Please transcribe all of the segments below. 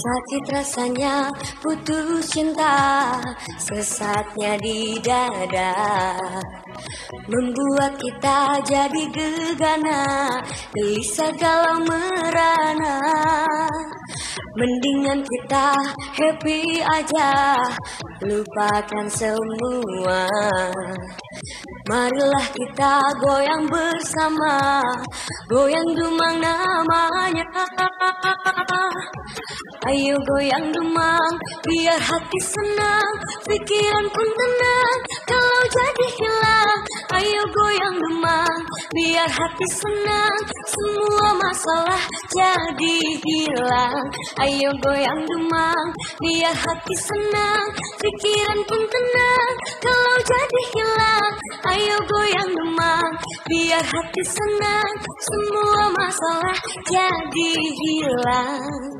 Sakit rasanya putus cinta Sesatnya di dada. Membuat kita jadi gegana Gelisah galau merana Mendingan kita happy aja. Lupakan semua. Marilah kita goyang bersama. Goyang dumang namanya. Ayo goyang demang, biar hati senang, pikiran pun tenang. Kalau jadi hilang, ayo goyang demang, biar hati senang, semua masalah jadi hilang. Ayo goyang demang, biar hati senang, pikiran pun tenang. Kalau jadi hilang, ayo goyang demang, biar hati senang, semua masalah jadi hilang.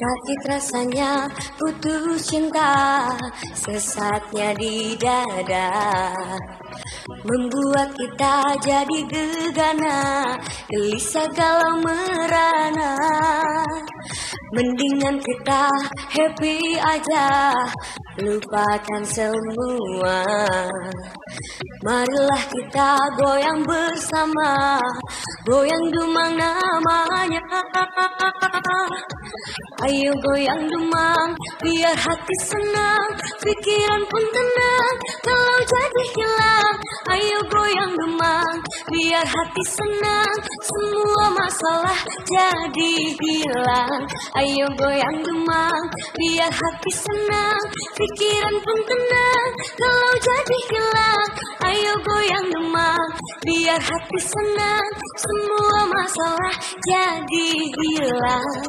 Sakit rasanya putus cinta Sesatnya di dada. Membuat kita jadi gegana Gelisah galau merana. Mendingan kita happy aja Lupakan semua Marilah kita goyang bersama Goyang dumang namanya Ayo goyang demang, biar hati senang, pikiran pun tenang. Kalau jadi hilang, ayo goyang demang, biar hati senang, semua masalah jadi hilang. Ayo goyang demang, biar hati senang, pikiran pun tenang. Kalau jadi hilang, biar hati senang, semua masalah jadi hilang.